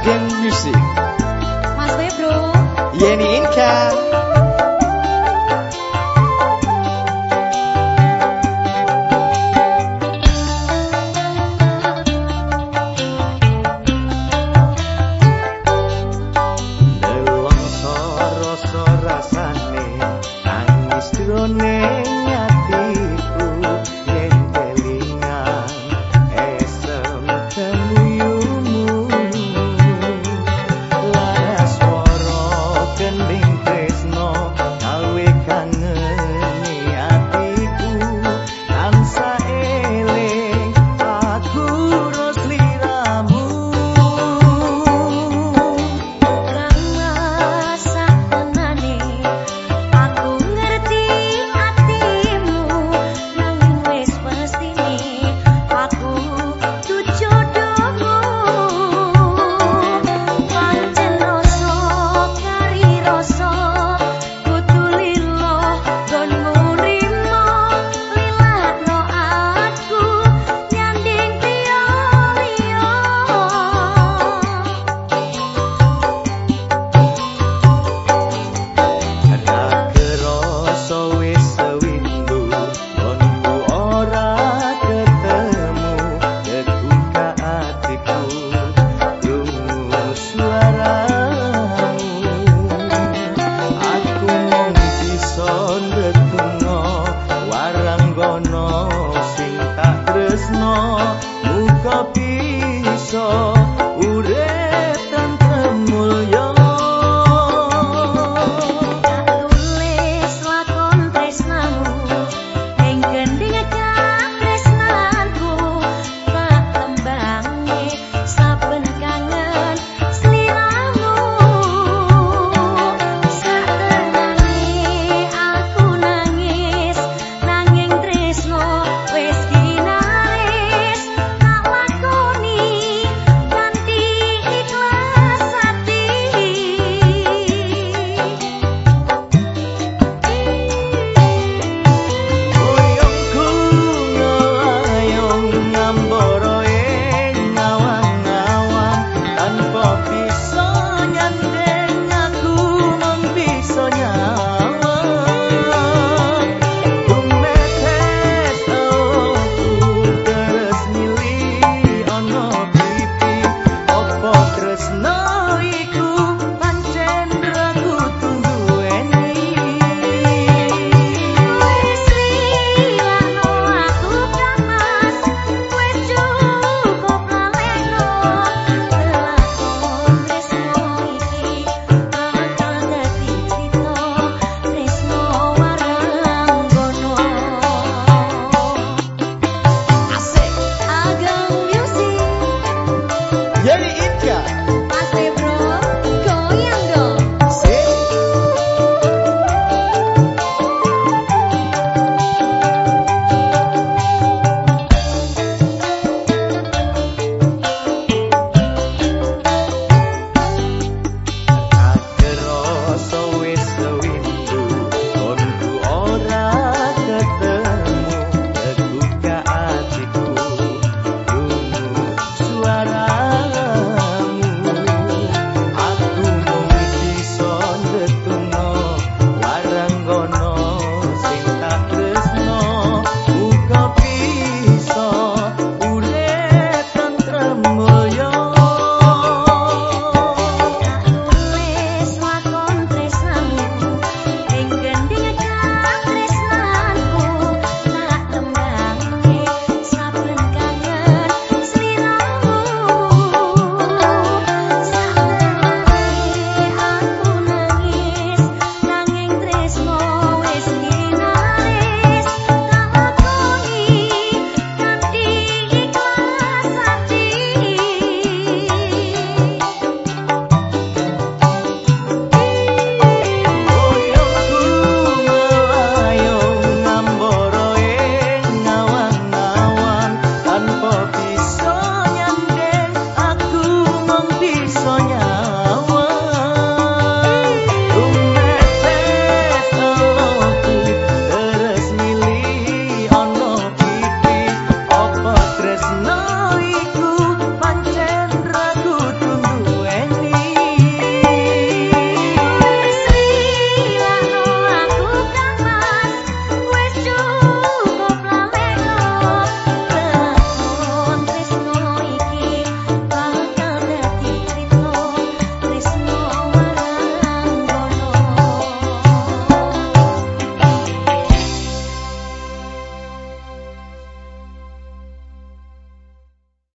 Agen Music Mas Febro. Yeni Inka Oh.